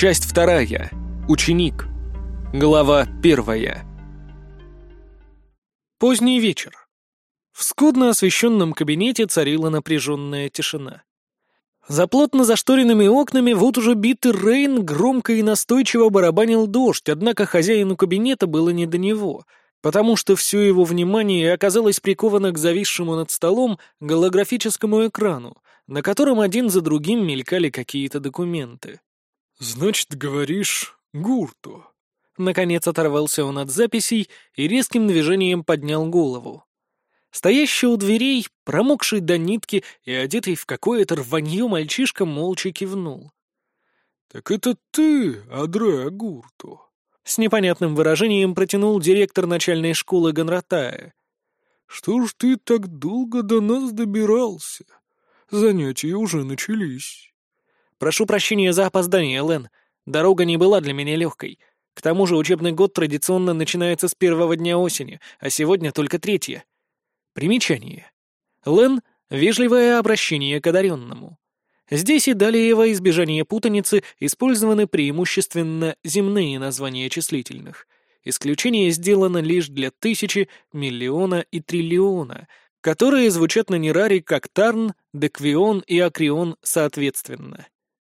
Часть вторая. Ученик. Глава первая. Поздний вечер. В скудно освещенном кабинете царила напряженная тишина. За плотно зашторенными окнами вот уже битый Рейн громко и настойчиво барабанил дождь, однако хозяину кабинета было не до него, потому что все его внимание оказалось приковано к зависшему над столом голографическому экрану, на котором один за другим мелькали какие-то документы. «Значит, говоришь, гурту?» Наконец оторвался он от записей и резким движением поднял голову. Стоящий у дверей, промокший до нитки и одетый в какое-то рванье мальчишка молча кивнул. «Так это ты, Адре Гурту?» С непонятным выражением протянул директор начальной школы Гонратая. «Что ж ты так долго до нас добирался? Занятия уже начались». «Прошу прощения за опоздание, Лен. Дорога не была для меня легкой. К тому же учебный год традиционно начинается с первого дня осени, а сегодня только третье. Примечание. Лен — вежливое обращение к одаренному. Здесь и далее во избежание путаницы использованы преимущественно земные названия числительных. Исключение сделано лишь для тысячи, миллиона и триллиона, которые звучат на нераре как Тарн, Деквион и Акрион соответственно.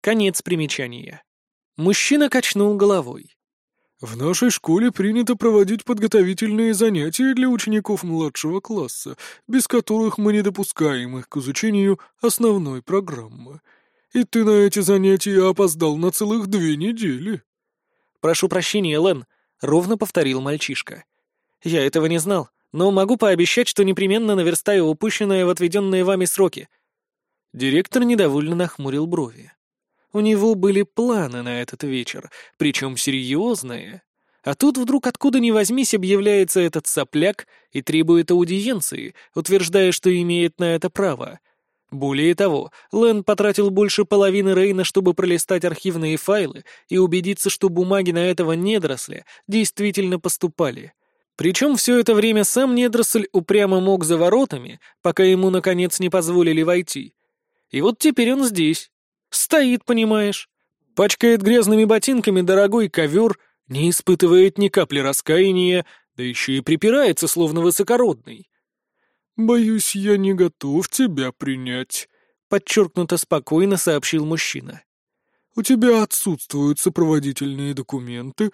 Конец примечания. Мужчина качнул головой. В нашей школе принято проводить подготовительные занятия для учеников младшего класса, без которых мы не допускаем их к изучению основной программы. И ты на эти занятия опоздал на целых две недели. Прошу прощения, Лен, ровно повторил мальчишка. Я этого не знал, но могу пообещать, что непременно наверстаю упущенное в отведенные вами сроки. Директор недовольно нахмурил брови. У него были планы на этот вечер, причем серьезные. А тут вдруг откуда ни возьмись объявляется этот сопляк и требует аудиенции, утверждая, что имеет на это право. Более того, Лэн потратил больше половины Рейна, чтобы пролистать архивные файлы и убедиться, что бумаги на этого недоросля действительно поступали. Причем все это время сам недоросль упрямо мог за воротами, пока ему, наконец, не позволили войти. И вот теперь он здесь, Стоит, понимаешь. Пачкает грязными ботинками дорогой ковер, не испытывает ни капли раскаяния, да еще и припирается, словно высокородный. «Боюсь, я не готов тебя принять», — подчеркнуто спокойно сообщил мужчина. «У тебя отсутствуют сопроводительные документы,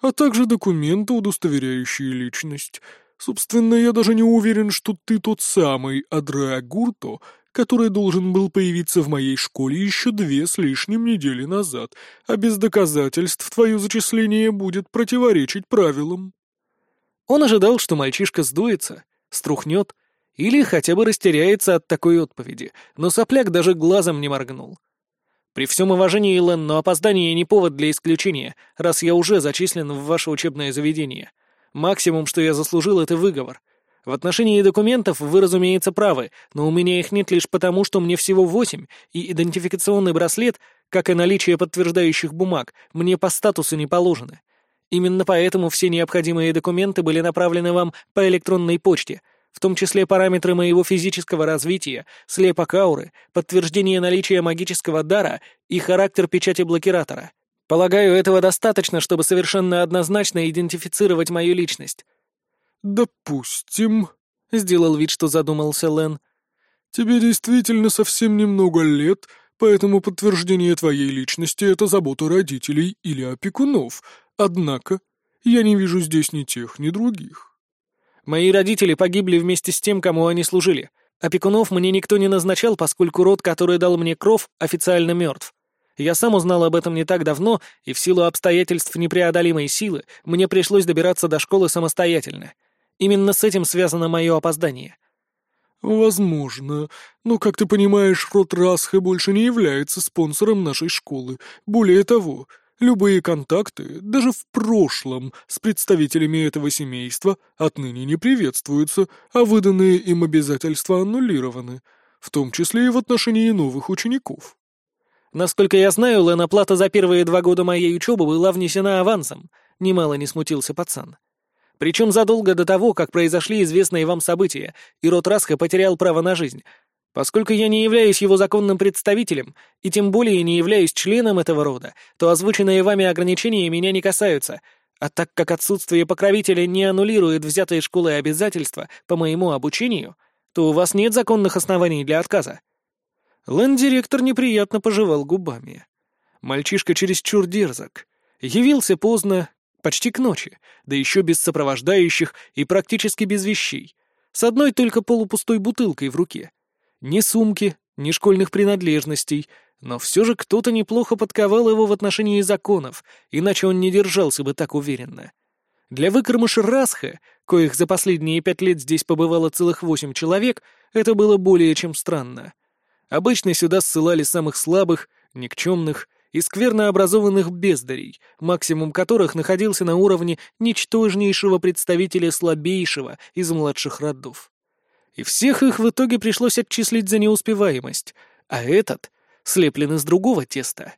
а также документы, удостоверяющие личность. Собственно, я даже не уверен, что ты тот самый Адреа Гурто, который должен был появиться в моей школе еще две с лишним недели назад, а без доказательств твое зачисление будет противоречить правилам». Он ожидал, что мальчишка сдуется, струхнет или хотя бы растеряется от такой отповеди, но сопляк даже глазом не моргнул. «При всем уважении, Лен, но опоздание не повод для исключения, раз я уже зачислен в ваше учебное заведение. Максимум, что я заслужил, — это выговор. В отношении документов вы, разумеется, правы, но у меня их нет лишь потому, что мне всего восемь, и идентификационный браслет, как и наличие подтверждающих бумаг, мне по статусу не положены. Именно поэтому все необходимые документы были направлены вам по электронной почте, в том числе параметры моего физического развития, слепок ауры, подтверждение наличия магического дара и характер печати блокиратора. Полагаю, этого достаточно, чтобы совершенно однозначно идентифицировать мою личность. «Допустим», — сделал вид, что задумался Лен. «Тебе действительно совсем немного лет, поэтому подтверждение твоей личности — это забота родителей или опекунов. Однако я не вижу здесь ни тех, ни других». «Мои родители погибли вместе с тем, кому они служили. Опекунов мне никто не назначал, поскольку род, который дал мне кров, официально мертв. Я сам узнал об этом не так давно, и в силу обстоятельств непреодолимой силы мне пришлось добираться до школы самостоятельно. Именно с этим связано мое опоздание». «Возможно. Но, как ты понимаешь, род Расха больше не является спонсором нашей школы. Более того, любые контакты, даже в прошлом, с представителями этого семейства отныне не приветствуются, а выданные им обязательства аннулированы, в том числе и в отношении новых учеников». «Насколько я знаю, Лен, оплата за первые два года моей учебы была внесена авансом», — немало не смутился пацан. Причем задолго до того, как произошли известные вам события, и род Расха потерял право на жизнь. Поскольку я не являюсь его законным представителем, и тем более не являюсь членом этого рода, то озвученные вами ограничения меня не касаются, а так как отсутствие покровителя не аннулирует взятые школой обязательства по моему обучению, то у вас нет законных оснований для отказа». Лэнд-директор неприятно пожевал губами. Мальчишка чересчур дерзок. Явился поздно, почти к ночи, да еще без сопровождающих и практически без вещей, с одной только полупустой бутылкой в руке. Ни сумки, ни школьных принадлежностей, но все же кто-то неплохо подковал его в отношении законов, иначе он не держался бы так уверенно. Для выкормыша Расха, коих за последние пять лет здесь побывало целых восемь человек, это было более чем странно. Обычно сюда ссылали самых слабых, никчемных и скверно образованных бездарей, максимум которых находился на уровне ничтожнейшего представителя слабейшего из младших родов и всех их в итоге пришлось отчислить за неуспеваемость, а этот слеплен из другого теста.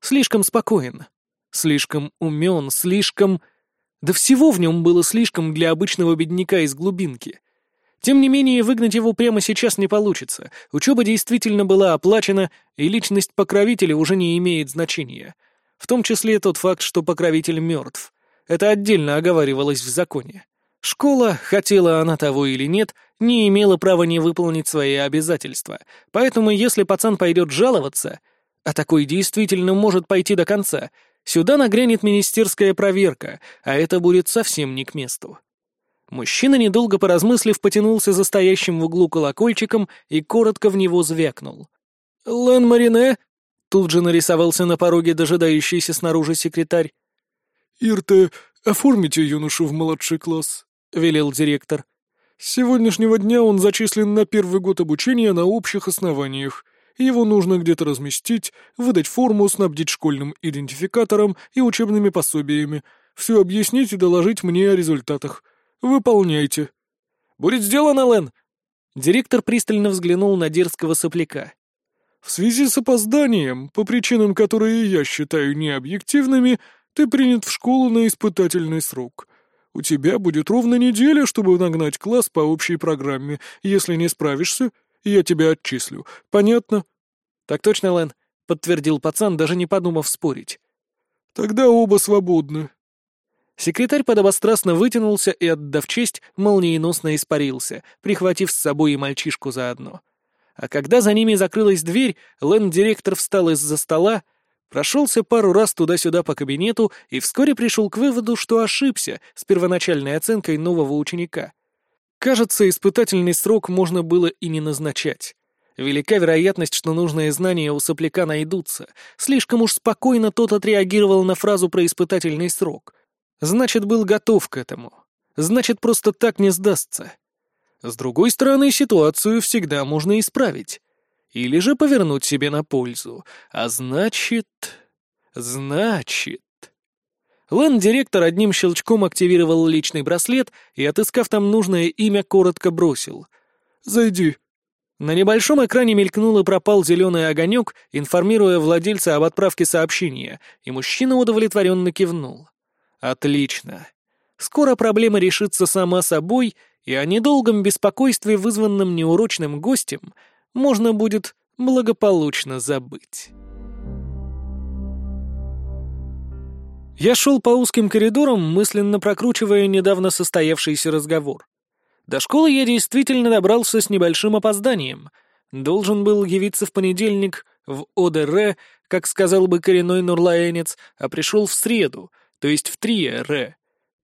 Слишком спокоен, слишком умен, слишком... Да всего в нем было слишком для обычного бедняка из глубинки. Тем не менее, выгнать его прямо сейчас не получится. Учеба действительно была оплачена, и личность покровителя уже не имеет значения. В том числе тот факт, что покровитель мертв. Это отдельно оговаривалось в законе. Школа, хотела она того или нет, не имела права не выполнить свои обязательства, поэтому если пацан пойдет жаловаться, а такой действительно может пойти до конца, сюда нагрянет министерская проверка, а это будет совсем не к месту. Мужчина, недолго поразмыслив, потянулся за стоящим в углу колокольчиком и коротко в него звякнул. «Лэн Марине?» Тут же нарисовался на пороге дожидающийся снаружи секретарь. «Ирте, оформите юношу в младший класс», — велел директор. «С сегодняшнего дня он зачислен на первый год обучения на общих основаниях. Его нужно где-то разместить, выдать форму, снабдить школьным идентификатором и учебными пособиями, все объяснить и доложить мне о результатах. Выполняйте». «Будет сделано, Лэн!» Директор пристально взглянул на дерзкого сопляка. «В связи с опозданием, по причинам, которые я считаю необъективными, ты принят в школу на испытательный срок. У тебя будет ровно неделя, чтобы нагнать класс по общей программе. Если не справишься, я тебя отчислю. Понятно?» «Так точно, Лэн», — подтвердил пацан, даже не подумав спорить. «Тогда оба свободны». Секретарь подобострастно вытянулся и, отдав честь, молниеносно испарился, прихватив с собой и мальчишку заодно. А когда за ними закрылась дверь, Лэн-директор встал из-за стола, Прошелся пару раз туда-сюда по кабинету и вскоре пришел к выводу, что ошибся с первоначальной оценкой нового ученика. Кажется, испытательный срок можно было и не назначать. Велика вероятность, что нужные знания у сопляка найдутся. Слишком уж спокойно тот отреагировал на фразу про испытательный срок. Значит, был готов к этому. Значит, просто так не сдастся. С другой стороны, ситуацию всегда можно исправить или же повернуть себе на пользу. А значит... Значит... Лэнд-директор одним щелчком активировал личный браслет и, отыскав там нужное имя, коротко бросил. «Зайди». На небольшом экране мелькнул и пропал зеленый огонек, информируя владельца об отправке сообщения, и мужчина удовлетворенно кивнул. «Отлично. Скоро проблема решится сама собой, и о недолгом беспокойстве, вызванном неурочным гостем, можно будет благополучно забыть. Я шел по узким коридорам, мысленно прокручивая недавно состоявшийся разговор. До школы я действительно добрался с небольшим опозданием. Должен был явиться в понедельник в ОДР, как сказал бы коренной нурлаенец, а пришел в среду, то есть в 3Р.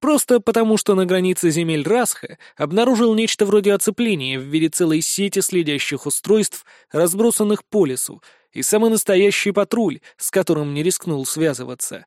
Просто потому, что на границе земель Расха обнаружил нечто вроде оцепления в виде целой сети следящих устройств, разбросанных по лесу, и самый настоящий патруль, с которым не рискнул связываться.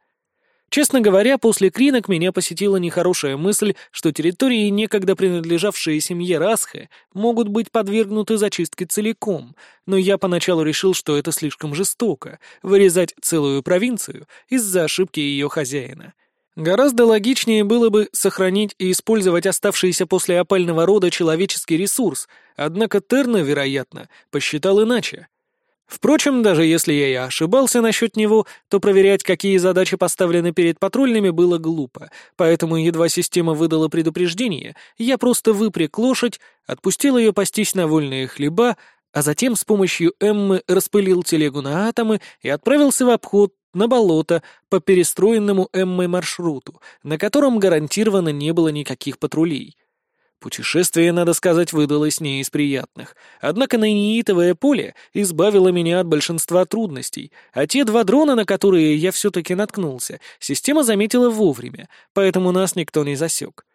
Честно говоря, после кринок меня посетила нехорошая мысль, что территории, некогда принадлежавшие семье Расха, могут быть подвергнуты зачистке целиком, но я поначалу решил, что это слишком жестоко — вырезать целую провинцию из-за ошибки ее хозяина — Гораздо логичнее было бы сохранить и использовать оставшийся после опального рода человеческий ресурс, однако Терна, вероятно, посчитал иначе. Впрочем, даже если я и ошибался насчет него, то проверять, какие задачи поставлены перед патрульными, было глупо, поэтому едва система выдала предупреждение, я просто выпряг лошадь, отпустил ее пастись на вольные хлеба, а затем с помощью Эммы распылил телегу на атомы и отправился в обход на болото по перестроенному Эммой маршруту, на котором гарантированно не было никаких патрулей. Путешествие, надо сказать, выдалось не из приятных. Однако наиниитовое поле избавило меня от большинства трудностей, а те два дрона, на которые я все-таки наткнулся, система заметила вовремя, поэтому нас никто не засек.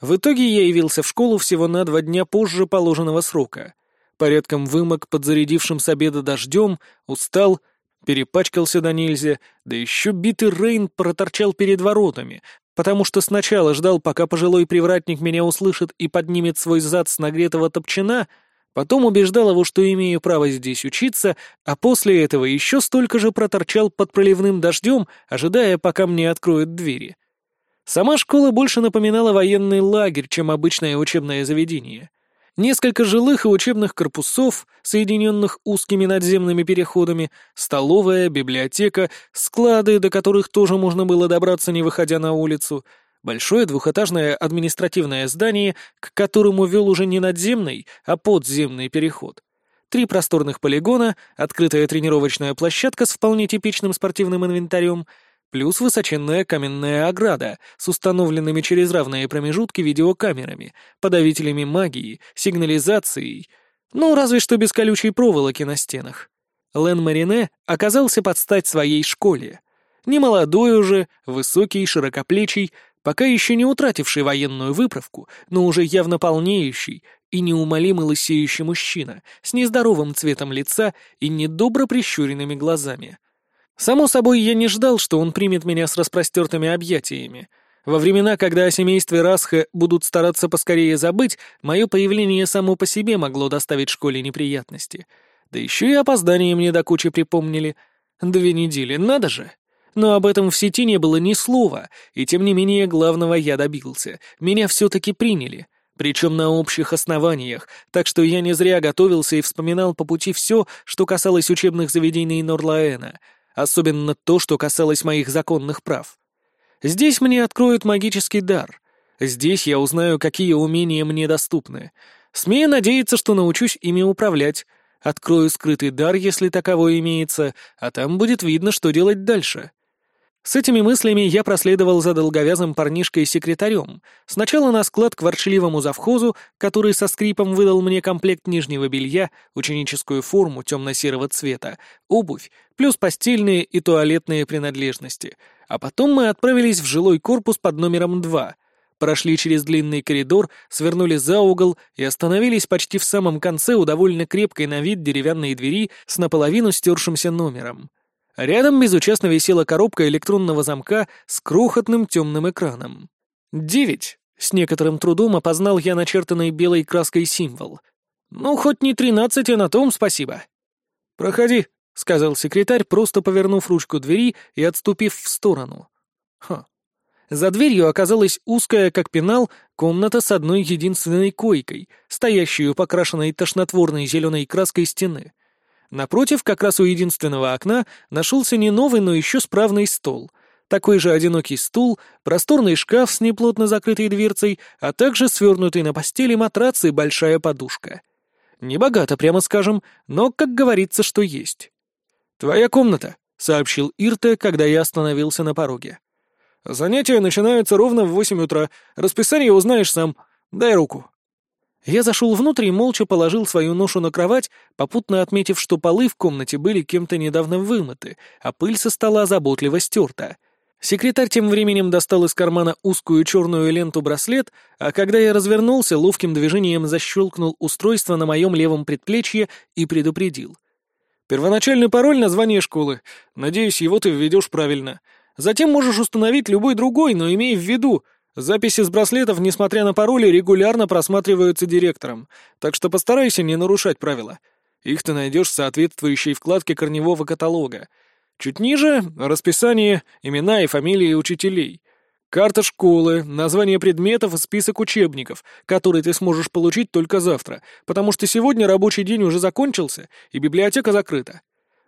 В итоге я явился в школу всего на два дня позже положенного срока. Порядком вымок под зарядившим с обеда дождем, устал, перепачкался до нельзя, да еще битый Рейн проторчал перед воротами, потому что сначала ждал, пока пожилой привратник меня услышит и поднимет свой зад с нагретого топчина, потом убеждал его, что имею право здесь учиться, а после этого еще столько же проторчал под проливным дождем, ожидая, пока мне откроют двери. Сама школа больше напоминала военный лагерь, чем обычное учебное заведение — несколько жилых и учебных корпусов, соединенных узкими надземными переходами, столовая, библиотека, склады, до которых тоже можно было добраться, не выходя на улицу, большое двухэтажное административное здание, к которому вел уже не надземный, а подземный переход. Три просторных полигона, открытая тренировочная площадка с вполне типичным спортивным инвентарем — плюс высоченная каменная ограда с установленными через равные промежутки видеокамерами, подавителями магии, сигнализацией, ну, разве что без колючей проволоки на стенах. Лен Марине оказался под стать своей школе. Немолодой уже, высокий, широкоплечий, пока еще не утративший военную выправку, но уже явно полнеющий и неумолимо лысеющий мужчина с нездоровым цветом лица и недобро прищуренными глазами — Само собой, я не ждал, что он примет меня с распростертыми объятиями. Во времена, когда о семействе Расха будут стараться поскорее забыть, мое появление само по себе могло доставить школе неприятности. Да еще и опоздание мне до кучи припомнили. Две недели, надо же! Но об этом в сети не было ни слова, и тем не менее главного я добился. Меня все-таки приняли. Причем на общих основаниях, так что я не зря готовился и вспоминал по пути все, что касалось учебных заведений Норлаэна — особенно то, что касалось моих законных прав. Здесь мне откроют магический дар. Здесь я узнаю, какие умения мне доступны. Смею надеяться, что научусь ими управлять. Открою скрытый дар, если таковой имеется, а там будет видно, что делать дальше. С этими мыслями я проследовал за долговязым парнишкой-секретарем, сначала на склад к ворчливому завхозу, который со скрипом выдал мне комплект нижнего белья, ученическую форму темно-серого цвета, обувь, плюс постельные и туалетные принадлежности. А потом мы отправились в жилой корпус под номером 2, прошли через длинный коридор, свернули за угол и остановились почти в самом конце у довольно крепкой на вид деревянной двери с наполовину стершимся номером. Рядом безучастно висела коробка электронного замка с крохотным темным экраном. «Девять!» — с некоторым трудом опознал я начертанный белой краской символ. «Ну, хоть не тринадцать, а на том спасибо». «Проходи», — сказал секретарь, просто повернув ручку двери и отступив в сторону. Ха. За дверью оказалась узкая, как пенал, комната с одной единственной койкой, стоящей у покрашенной тошнотворной зеленой краской стены. Напротив, как раз у единственного окна, нашелся не новый, но еще справный стол. Такой же одинокий стул, просторный шкаф с неплотно закрытой дверцей, а также свернутый на постели матрац и большая подушка. Небогато, прямо скажем, но, как говорится, что есть. «Твоя комната», — сообщил Ирте, когда я остановился на пороге. «Занятия начинаются ровно в восемь утра. Расписание узнаешь сам. Дай руку». Я зашел внутрь и молча положил свою ношу на кровать, попутно отметив, что полы в комнате были кем-то недавно вымыты, а пыль со стола заботливо стерта. Секретарь тем временем достал из кармана узкую черную ленту-браслет, а когда я развернулся, ловким движением защелкнул устройство на моем левом предплечье и предупредил. «Первоначальный пароль — название школы. Надеюсь, его ты введешь правильно. Затем можешь установить любой другой, но имей в виду, Записи с браслетов, несмотря на пароли, регулярно просматриваются директором, так что постарайся не нарушать правила. Их ты найдешь в соответствующей вкладке корневого каталога. Чуть ниже — расписание, имена и фамилии учителей. Карта школы, название предметов и список учебников, которые ты сможешь получить только завтра, потому что сегодня рабочий день уже закончился, и библиотека закрыта.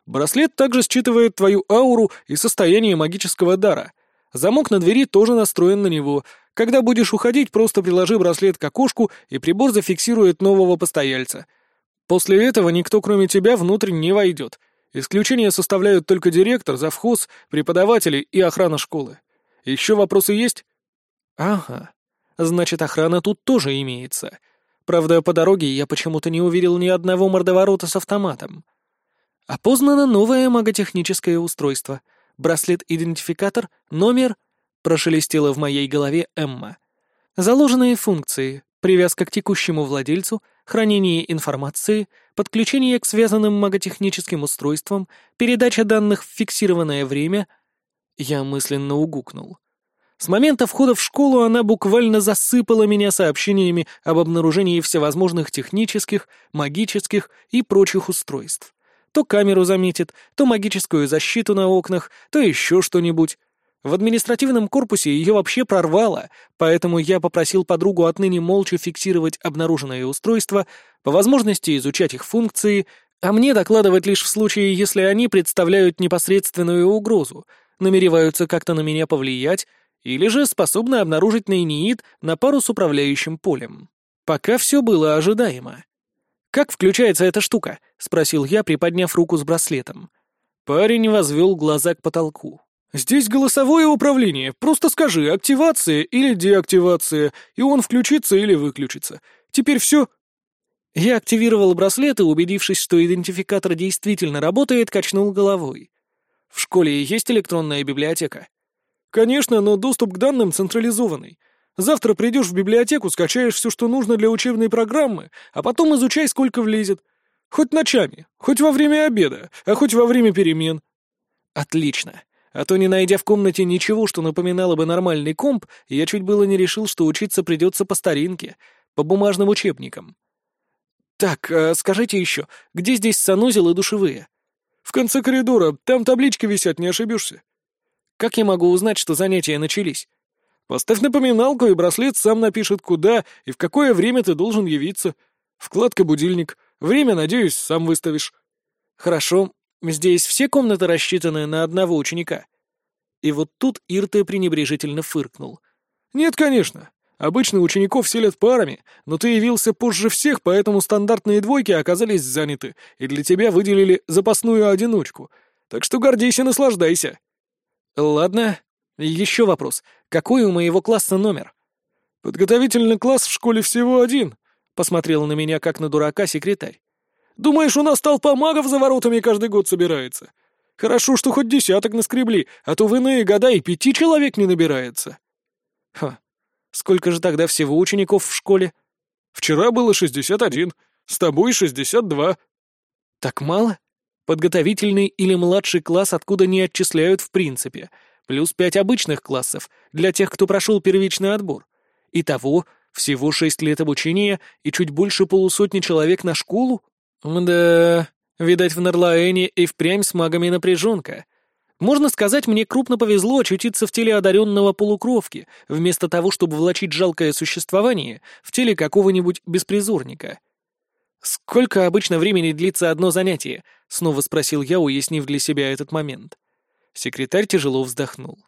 Браслет также считывает твою ауру и состояние магического дара — Замок на двери тоже настроен на него. Когда будешь уходить, просто приложи браслет к окошку, и прибор зафиксирует нового постояльца. После этого никто, кроме тебя, внутрь не войдет. Исключение составляют только директор, завхоз, преподаватели и охрана школы. Еще вопросы есть?» «Ага. Значит, охрана тут тоже имеется. Правда, по дороге я почему-то не увидел ни одного мордоворота с автоматом. Опознано новое маготехническое устройство. Браслет-идентификатор, номер... Прошелестело в моей голове Эмма. Заложенные функции. Привязка к текущему владельцу, хранение информации, подключение к связанным маготехническим устройствам, передача данных в фиксированное время. Я мысленно угукнул. С момента входа в школу она буквально засыпала меня сообщениями об обнаружении всевозможных технических, магических и прочих устройств. То камеру заметит, то магическую защиту на окнах, то еще что-нибудь. В административном корпусе ее вообще прорвало, поэтому я попросил подругу отныне молча фиксировать обнаруженные устройства, по возможности изучать их функции, а мне докладывать лишь в случае, если они представляют непосредственную угрозу, намереваются как-то на меня повлиять или же способны обнаружить нейниит на пару с управляющим полем. Пока все было ожидаемо. «Как включается эта штука?» — спросил я, приподняв руку с браслетом. Парень возвел глаза к потолку. «Здесь голосовое управление. Просто скажи, активация или деактивация, и он включится или выключится. Теперь все?» Я активировал браслет и, убедившись, что идентификатор действительно работает, качнул головой. «В школе есть электронная библиотека?» «Конечно, но доступ к данным централизованный. Завтра придешь в библиотеку, скачаешь все, что нужно для учебной программы, а потом изучай, сколько влезет. Хоть ночами, хоть во время обеда, а хоть во время перемен». «Отлично. А то, не найдя в комнате ничего, что напоминало бы нормальный комп, я чуть было не решил, что учиться придется по старинке, по бумажным учебникам». «Так, а скажите еще, где здесь санузел и душевые?» «В конце коридора, там таблички висят, не ошибешься». Как я могу узнать, что занятия начались? Поставь напоминалку, и браслет сам напишет, куда и в какое время ты должен явиться. Вкладка «Будильник». Время, надеюсь, сам выставишь. Хорошо. Здесь все комнаты рассчитаны на одного ученика. И вот тут Ирте пренебрежительно фыркнул. Нет, конечно. Обычно учеников селят парами, но ты явился позже всех, поэтому стандартные двойки оказались заняты, и для тебя выделили запасную одиночку. Так что гордись и наслаждайся. Ладно. Еще вопрос. Какой у моего класса номер? Подготовительный класс в школе всего один. Посмотрел на меня, как на дурака, секретарь. Думаешь, у нас толпа магов за воротами каждый год собирается? Хорошо, что хоть десяток наскребли, а то в иные года и пяти человек не набирается. Ха. Сколько же тогда всего учеников в школе? Вчера было шестьдесят один, с тобой шестьдесят два. Так мало? Подготовительный или младший класс откуда не отчисляют в принципе, плюс пять обычных классов для тех, кто прошел первичный отбор. Итого всего шесть лет обучения и чуть больше полусотни человек на школу? Да, видать, в Нарлаэне и впрямь с магами напряженка. Можно сказать, мне крупно повезло очутиться в теле одаренного полукровки, вместо того, чтобы влачить жалкое существование в теле какого-нибудь беспризорника. «Сколько обычно времени длится одно занятие?» — снова спросил я, уяснив для себя этот момент. Секретарь тяжело вздохнул.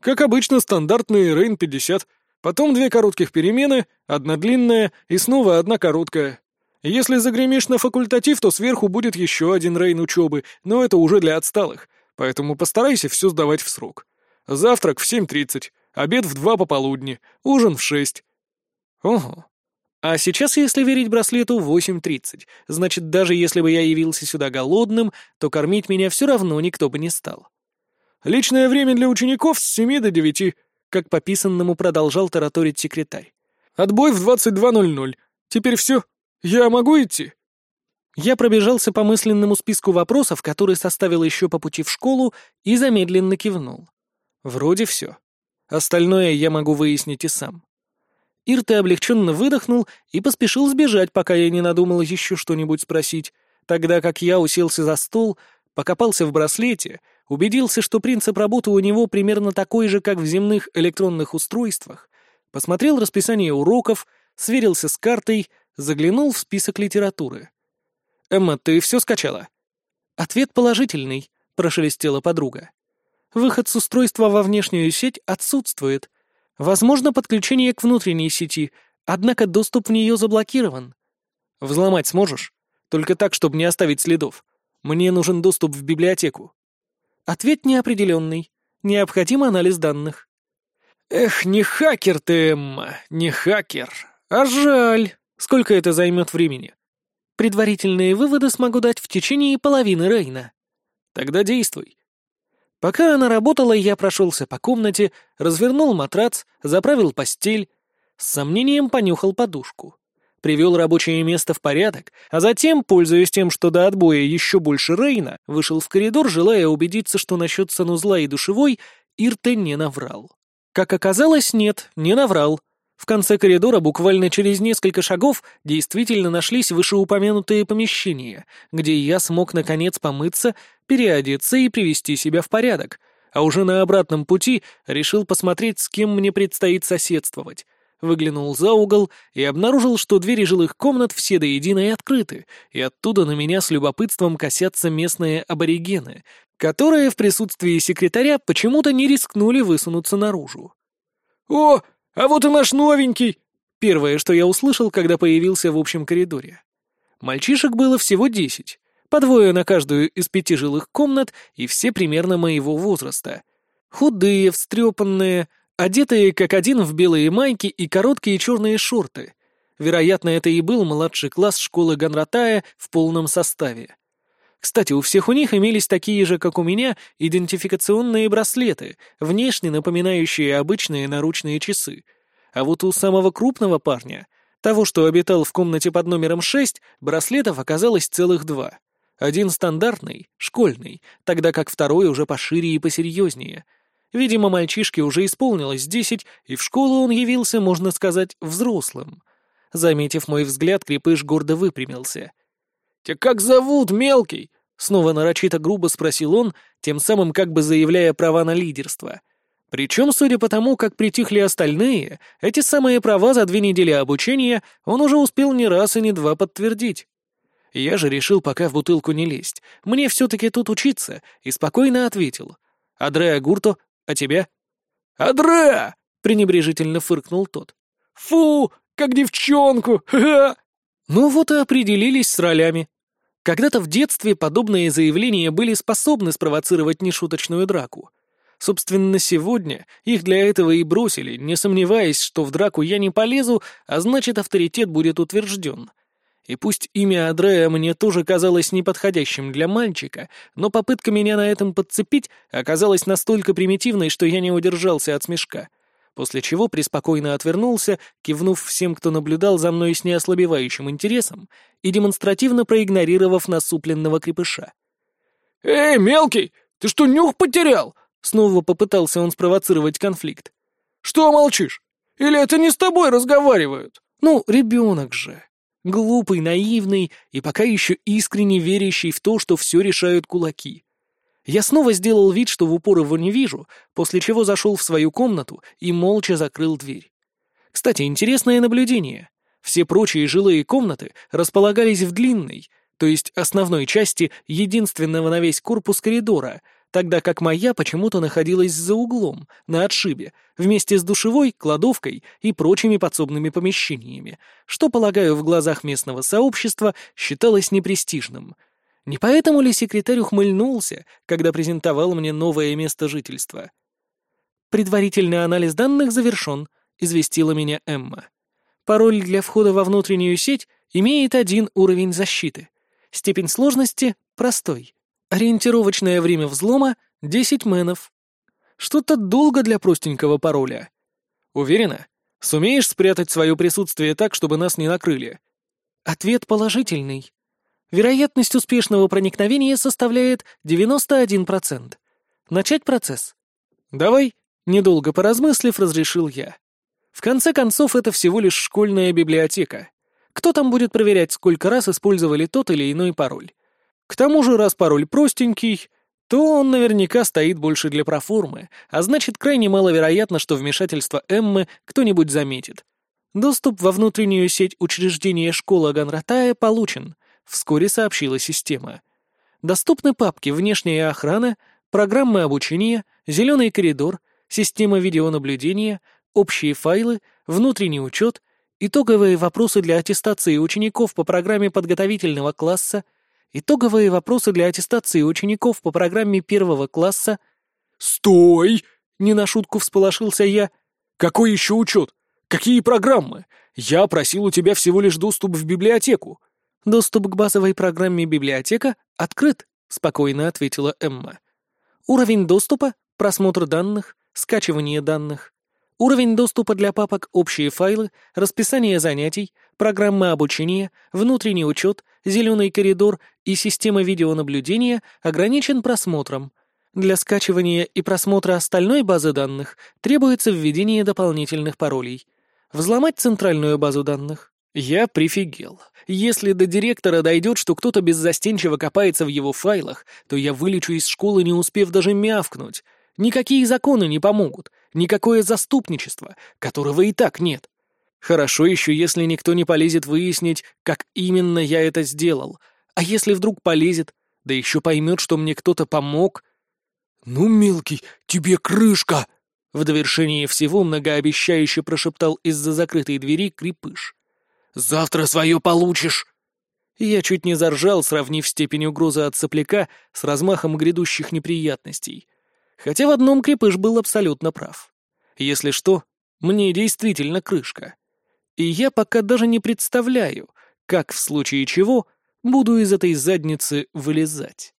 «Как обычно, стандартный Рейн 50. Потом две коротких перемены, одна длинная и снова одна короткая. Если загремишь на факультатив, то сверху будет еще один Рейн учебы, но это уже для отсталых, поэтому постарайся все сдавать в срок. Завтрак в 7.30, обед в 2 пополудни, ужин в 6. Ого, а сейчас, если верить браслету, 8.30. Значит, даже если бы я явился сюда голодным, то кормить меня все равно никто бы не стал. «Личное время для учеников с 7 до 9», как по писанному продолжал тараторить секретарь. «Отбой в 22.00. Теперь все. Я могу идти?» Я пробежался по мысленному списку вопросов, который составил еще по пути в школу, и замедленно кивнул. Вроде все. Остальное я могу выяснить и сам. Ирте облегченно выдохнул и поспешил сбежать, пока я не надумал еще что-нибудь спросить, тогда как я уселся за стол, покопался в браслете, убедился, что принцип работы у него примерно такой же, как в земных электронных устройствах, посмотрел расписание уроков, сверился с картой, заглянул в список литературы. «Эмма, ты все скачала?» «Ответ положительный», — прошелестела подруга. «Выход с устройства во внешнюю сеть отсутствует, Возможно подключение к внутренней сети, однако доступ в нее заблокирован. Взломать сможешь? Только так, чтобы не оставить следов. Мне нужен доступ в библиотеку. Ответ неопределенный. Необходим анализ данных. Эх, не хакер ты, Эмма, не хакер. А жаль. Сколько это займет времени? Предварительные выводы смогу дать в течение половины Рейна. Тогда действуй. Пока она работала, я прошелся по комнате, развернул матрац, заправил постель, с сомнением понюхал подушку. Привел рабочее место в порядок, а затем, пользуясь тем, что до отбоя еще больше Рейна, вышел в коридор, желая убедиться, что насчет санузла и душевой Ирте не наврал. Как оказалось, нет, не наврал. В конце коридора, буквально через несколько шагов, действительно нашлись вышеупомянутые помещения, где я смог наконец помыться, переодеться и привести себя в порядок, а уже на обратном пути решил посмотреть, с кем мне предстоит соседствовать. Выглянул за угол и обнаружил, что двери жилых комнат все до единой открыты, и оттуда на меня с любопытством косятся местные аборигены, которые в присутствии секретаря почему-то не рискнули высунуться наружу. «О, «А вот и наш новенький!» Первое, что я услышал, когда появился в общем коридоре. Мальчишек было всего десять, по двое на каждую из пяти жилых комнат, и все примерно моего возраста. Худые, встрепанные, одетые как один в белые майки и короткие черные шорты. Вероятно, это и был младший класс школы Ганратая в полном составе. Кстати, у всех у них имелись такие же, как у меня, идентификационные браслеты, внешне напоминающие обычные наручные часы. А вот у самого крупного парня, того, что обитал в комнате под номером 6, браслетов оказалось целых два. Один стандартный, школьный, тогда как второй уже пошире и посерьезнее. Видимо, мальчишке уже исполнилось десять, и в школу он явился, можно сказать, взрослым. Заметив мой взгляд, крепыш гордо выпрямился — «Тебя как зовут, мелкий?» — снова нарочито грубо спросил он, тем самым как бы заявляя права на лидерство. Причем, судя по тому, как притихли остальные, эти самые права за две недели обучения он уже успел не раз и не два подтвердить. Я же решил пока в бутылку не лезть. Мне все-таки тут учиться, и спокойно ответил. «Адреа Гурто, а тебя?» «Адреа!» — пренебрежительно фыркнул тот. «Фу, как девчонку! Ха-ха!» Ну вот и определились с ролями. Когда-то в детстве подобные заявления были способны спровоцировать нешуточную драку. Собственно, сегодня их для этого и бросили, не сомневаясь, что в драку я не полезу, а значит, авторитет будет утвержден. И пусть имя Адрея мне тоже казалось неподходящим для мальчика, но попытка меня на этом подцепить оказалась настолько примитивной, что я не удержался от смешка — после чего преспокойно отвернулся, кивнув всем, кто наблюдал за мной с неослабевающим интересом и демонстративно проигнорировав насупленного крепыша. «Эй, мелкий, ты что, нюх потерял?» Снова попытался он спровоцировать конфликт. «Что молчишь? Или это не с тобой разговаривают?» «Ну, ребенок же. Глупый, наивный и пока еще искренне верящий в то, что все решают кулаки. Я снова сделал вид, что в упор его не вижу, после чего зашел в свою комнату и молча закрыл дверь. Кстати, интересное наблюдение. Все прочие жилые комнаты располагались в длинной, то есть основной части единственного на весь корпус коридора, тогда как моя почему-то находилась за углом, на отшибе, вместе с душевой, кладовкой и прочими подсобными помещениями, что, полагаю, в глазах местного сообщества считалось непрестижным — не поэтому ли секретарь ухмыльнулся, когда презентовал мне новое место жительства? «Предварительный анализ данных завершен», — известила меня Эмма. «Пароль для входа во внутреннюю сеть имеет один уровень защиты. Степень сложности — простой. Ориентировочное время взлома — 10 мэнов. Что-то долго для простенького пароля. Уверена? Сумеешь спрятать свое присутствие так, чтобы нас не накрыли?» Ответ положительный. Вероятность успешного проникновения составляет 91%. Начать процесс. «Давай», — недолго поразмыслив, разрешил я. В конце концов, это всего лишь школьная библиотека. Кто там будет проверять, сколько раз использовали тот или иной пароль? К тому же, раз пароль простенький, то он наверняка стоит больше для проформы, а значит, крайне маловероятно, что вмешательство Эммы кто-нибудь заметит. Доступ во внутреннюю сеть учреждения школы Ганратая получен, вскоре сообщила система. Доступны папки «Внешняя охрана», «Программы обучения», «Зеленый коридор», «Система видеонаблюдения», «Общие файлы», «Внутренний учет», итоговые вопросы для аттестации учеников по программе подготовительного класса, итоговые вопросы для аттестации учеников по программе первого класса. «Стой!» — не на шутку всполошился я. «Какой еще учет? Какие программы? Я просил у тебя всего лишь доступ в библиотеку». «Доступ к базовой программе библиотека открыт», — спокойно ответила Эмма. «Уровень доступа, просмотр данных, скачивание данных. Уровень доступа для папок «Общие файлы», расписание занятий, программы обучения, внутренний учет, зеленый коридор и система видеонаблюдения ограничен просмотром. Для скачивания и просмотра остальной базы данных требуется введение дополнительных паролей. Взломать центральную базу данных. Я прифигел. Если до директора дойдет, что кто-то беззастенчиво копается в его файлах, то я вылечу из школы, не успев даже мявкнуть. Никакие законы не помогут, никакое заступничество, которого и так нет. Хорошо еще, если никто не полезет выяснить, как именно я это сделал. А если вдруг полезет, да еще поймет, что мне кто-то помог... «Ну, мелкий, тебе крышка!» В довершении всего многообещающе прошептал из-за закрытой двери крепыш. Завтра свое получишь!» Я чуть не заржал, сравнив степень угрозы от сопляка с размахом грядущих неприятностей. Хотя в одном крепыш был абсолютно прав. Если что, мне действительно крышка. И я пока даже не представляю, как в случае чего буду из этой задницы вылезать.